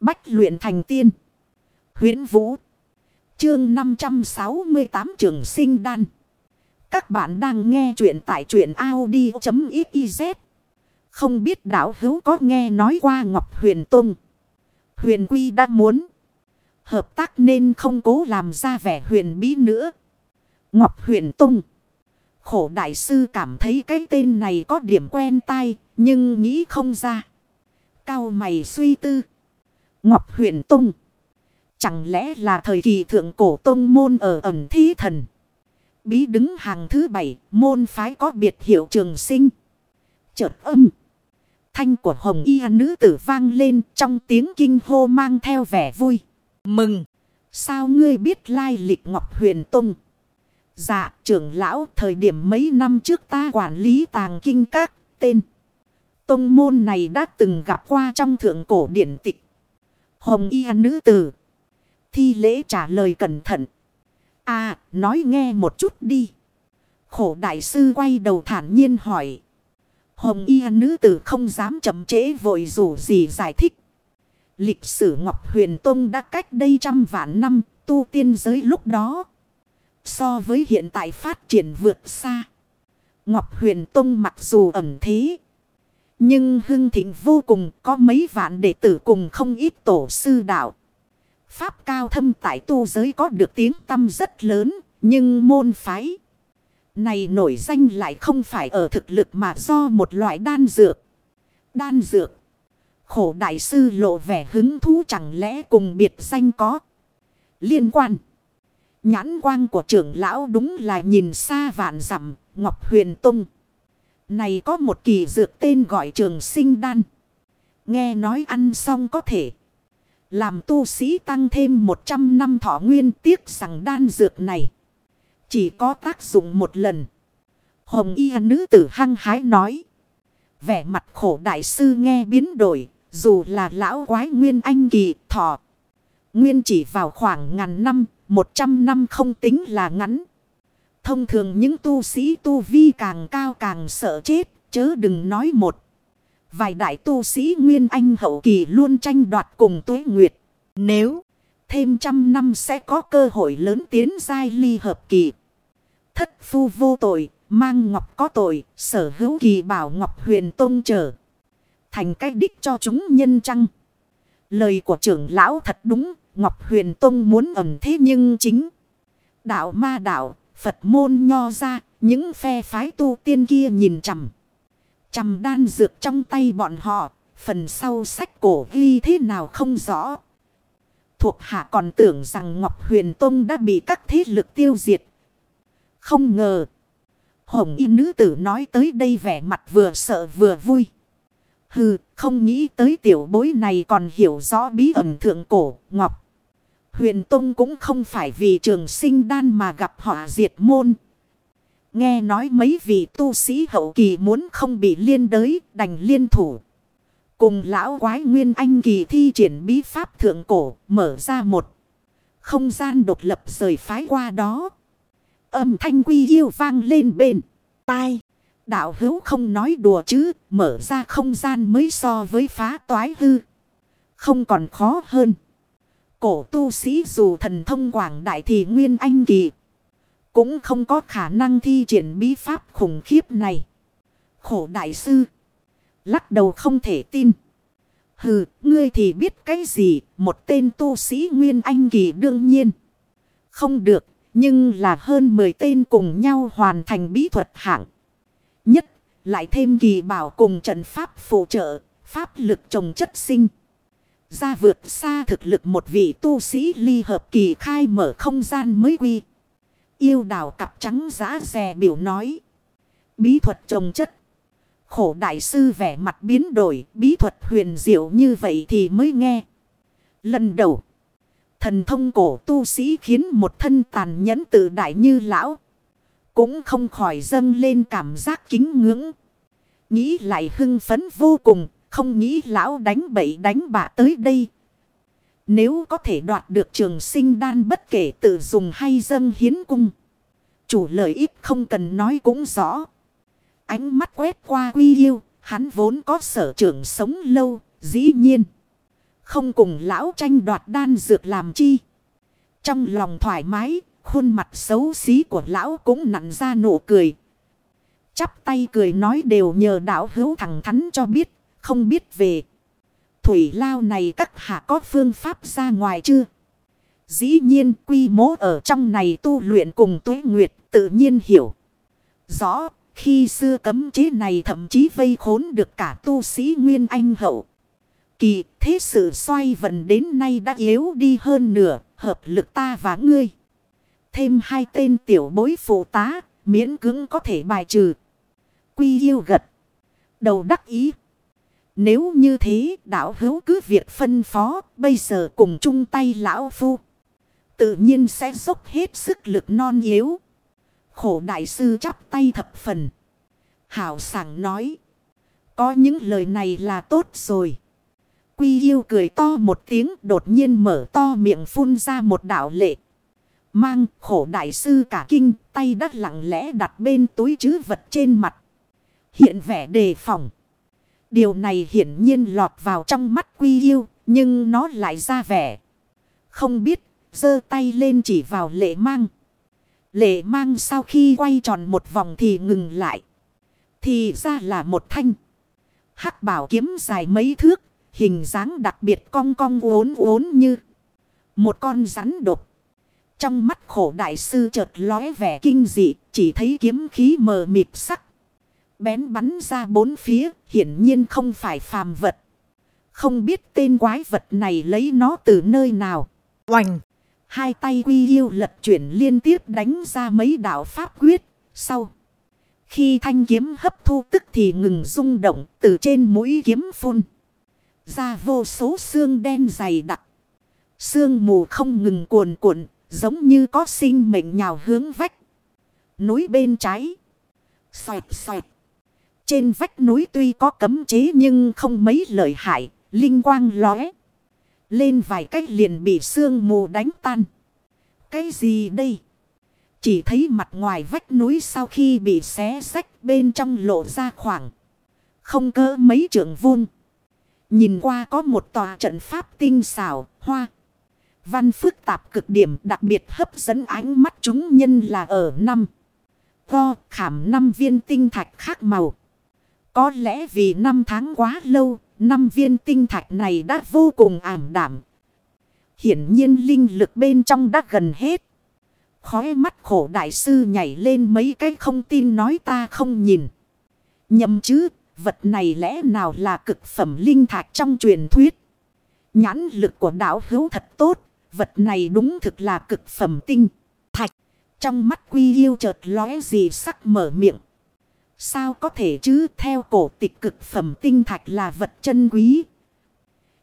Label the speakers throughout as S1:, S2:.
S1: Bách luyện thành tiên. huyễn Vũ. Chương 568 trường sinh đan. Các bạn đang nghe truyện tại truyện Audi.xyz. Không biết đảo hữu có nghe nói qua Ngọc Huyền Tông. Huyền Quy đã muốn. Hợp tác nên không cố làm ra vẻ huyền bí nữa. Ngọc Huyền Tông. Khổ đại sư cảm thấy cái tên này có điểm quen tai, nhưng nghĩ không ra. Cao mày suy tư. Ngọc Huyền Tông. Chẳng lẽ là thời kỳ thượng cổ tông môn ở ẩm thí thần. Bí đứng hàng thứ bảy, môn phái có biệt hiệu trường sinh. Chợt âm. Thanh của hồng y nữ tử vang lên trong tiếng kinh hô mang theo vẻ vui. Mừng! Sao ngươi biết lai lịch Ngọc Huyền Tông? Dạ, trưởng lão, thời điểm mấy năm trước ta quản lý tàng kinh các, tên. Tông môn này đã từng gặp qua trong thượng cổ điển tịch. Hồng y nữ tử. Thi lễ trả lời cẩn thận. À, nói nghe một chút đi. Khổ đại sư quay đầu thản nhiên hỏi. Hồng y nữ tử không dám chậm trễ vội rủ gì giải thích. Lịch sử Ngọc Huyền Tông đã cách đây trăm vạn năm, tu tiên giới lúc đó. So với hiện tại phát triển vượt xa. Ngọc Huyền Tông mặc dù ẩm thế. Nhưng hưng thịnh vô cùng có mấy vạn đệ tử cùng không ít tổ sư đạo. Pháp cao thâm tại tu giới có được tiếng tâm rất lớn. Nhưng môn phái này nổi danh lại không phải ở thực lực mà do một loại đan dược. Đan dược. Khổ đại sư lộ vẻ hứng thú chẳng lẽ cùng biệt danh có liên quan. Nhãn quang của trưởng lão đúng là nhìn xa vạn dặm, Ngọc Huyền Tông. Này có một kỳ dược tên gọi trường sinh đan. Nghe nói ăn xong có thể. Làm tu sĩ tăng thêm 100 năm thọ nguyên tiếc rằng đan dược này. Chỉ có tác dụng một lần. Hồng y nữ tử hăng hái nói. Vẻ mặt khổ đại sư nghe biến đổi. Dù là lão quái nguyên anh kỳ thọ. Nguyên chỉ vào khoảng ngàn năm. Một trăm năm không tính là ngắn. Thông thường những tu sĩ tu vi càng cao càng sợ chết. Chớ đừng nói một. Vài đại tu sĩ Nguyên Anh hậu kỳ luôn tranh đoạt cùng tuế nguyệt. Nếu thêm trăm năm sẽ có cơ hội lớn tiến giai ly hợp kỳ. Thất phu vô tội, mang ngọc có tội, sở hữu kỳ bảo ngọc huyền tôn trở. Thành cách đích cho chúng nhân trăng. Lời của trưởng lão thật đúng, Ngọc Huyền Tông muốn ẩm thế nhưng chính. Đạo ma đạo, Phật môn nho ra, những phe phái tu tiên kia nhìn chằm. Chằm đan dược trong tay bọn họ, phần sau sách cổ ghi thế nào không rõ. Thuộc hạ còn tưởng rằng Ngọc Huyền Tông đã bị các thế lực tiêu diệt. Không ngờ. Hồng y nữ tử nói tới đây vẻ mặt vừa sợ vừa vui. Hừ, không nghĩ tới tiểu bối này còn hiểu rõ bí ẩn thượng cổ, Ngọc. Huyền Tông cũng không phải vì trường sinh đan mà gặp họ diệt môn. Nghe nói mấy vị tu sĩ hậu kỳ muốn không bị liên đới, đành liên thủ. Cùng lão quái nguyên anh kỳ thi triển bí pháp thượng cổ, mở ra một không gian độc lập rời phái qua đó. Âm thanh quy yêu vang lên bên, tai. Đạo hữu không nói đùa chứ, mở ra không gian mới so với phá toái hư. Không còn khó hơn. Cổ tu sĩ dù thần thông quảng đại thì nguyên anh kỳ. Cũng không có khả năng thi triển bí pháp khủng khiếp này. Khổ đại sư. Lắc đầu không thể tin. Hừ, ngươi thì biết cái gì, một tên tu sĩ nguyên anh kỳ đương nhiên. Không được, nhưng là hơn 10 tên cùng nhau hoàn thành bí thuật hạng. Nhất, lại thêm kỳ bảo cùng trận pháp phụ trợ, pháp lực trồng chất sinh. Ra vượt xa thực lực một vị tu sĩ ly hợp kỳ khai mở không gian mới quy. Yêu đào cặp trắng giá rè biểu nói. Bí thuật trồng chất. Khổ đại sư vẻ mặt biến đổi, bí thuật huyền diệu như vậy thì mới nghe. Lần đầu, thần thông cổ tu sĩ khiến một thân tàn nhẫn tự đại như lão. Cũng không khỏi dâng lên cảm giác kính ngưỡng. Nghĩ lại hưng phấn vô cùng, không nghĩ lão đánh bậy đánh bạ tới đây. Nếu có thể đoạt được trường sinh đan bất kể tự dùng hay dâng hiến cung. Chủ lợi ích không cần nói cũng rõ. Ánh mắt quét qua quy yêu, hắn vốn có sở trường sống lâu, dĩ nhiên. Không cùng lão tranh đoạt đan dược làm chi. Trong lòng thoải mái, khuôn mặt xấu xí của lão cũng nặn ra nụ cười. Chắp tay cười nói đều nhờ đạo hữu thẳng thắn cho biết, không biết về. Thủy lao này các hạ có phương pháp ra ngoài chưa? Dĩ nhiên quy mô ở trong này tu luyện cùng tuế nguyệt tự nhiên hiểu. Rõ, khi xưa cấm chế này thậm chí vây khốn được cả tu sĩ Nguyên Anh hậu. Kỳ thế sự xoay vần đến nay đã yếu đi hơn nửa, hợp lực ta và ngươi. Thêm hai tên tiểu bối phụ tá, miễn cứng có thể bài trừ. Quy yêu gật. Đầu đắc ý. Nếu như thế, đạo hữu cứ việc phân phó, bây giờ cùng chung tay lão phu. Tự nhiên sẽ dốc hết sức lực non yếu. Khổ đại sư chắp tay thập phần. Hảo sảng nói. Có những lời này là tốt rồi. Quy yêu cười to một tiếng đột nhiên mở to miệng phun ra một đạo lệ. Mang khổ đại sư cả kinh tay đắt lặng lẽ đặt bên túi chứ vật trên mặt. Hiện vẻ đề phòng. Điều này hiển nhiên lọt vào trong mắt quy yêu, nhưng nó lại ra vẻ. Không biết, giơ tay lên chỉ vào lệ mang. Lệ mang sau khi quay tròn một vòng thì ngừng lại. Thì ra là một thanh. Hắc bảo kiếm dài mấy thước. Hình dáng đặc biệt cong cong uốn uốn như. Một con rắn độc. Trong mắt khổ đại sư chợt lóe vẻ kinh dị. Chỉ thấy kiếm khí mờ mịt sắc. Bén bắn ra bốn phía. Hiển nhiên không phải phàm vật. Không biết tên quái vật này lấy nó từ nơi nào. Oành! Hai tay quy yêu lật chuyển liên tiếp đánh ra mấy đạo pháp quyết. Sau. Khi thanh kiếm hấp thu tức thì ngừng rung động từ trên mũi kiếm phun. Ra vô số xương đen dày đặc. Sương mù không ngừng cuồn cuộn. Giống như có sinh mệnh nhào hướng vách. Núi bên trái. Xoẹt xoẹt. Trên vách núi tuy có cấm chế nhưng không mấy lợi hại. Linh quang lóe. Lên vài cách liền bị sương mù đánh tan. Cái gì đây? Chỉ thấy mặt ngoài vách núi sau khi bị xé rách bên trong lộ ra khoảng. Không cỡ mấy trượng vuông. Nhìn qua có một tòa trận pháp tinh xảo, hoa. Văn phức tạp cực điểm đặc biệt hấp dẫn ánh mắt chúng nhân là ở năm. Go khảm năm viên tinh thạch khác màu. Có lẽ vì năm tháng quá lâu, năm viên tinh thạch này đã vô cùng ảm đảm. Hiển nhiên linh lực bên trong đã gần hết. Khói mắt khổ đại sư nhảy lên mấy cái không tin nói ta không nhìn. Nhầm chứ, vật này lẽ nào là cực phẩm linh thạch trong truyền thuyết. Nhãn lực của đạo hữu thật tốt, vật này đúng thực là cực phẩm tinh. Thạch, trong mắt quy yêu chợt lóe gì sắc mở miệng. Sao có thể chứ theo cổ tịch cực phẩm tinh thạch là vật chân quý.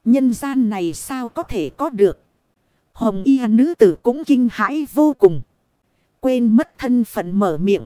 S1: Nhân gian này sao có thể có được. Hồng y nữ tử cũng kinh hãi vô cùng. Quên mất thân phận mở miệng.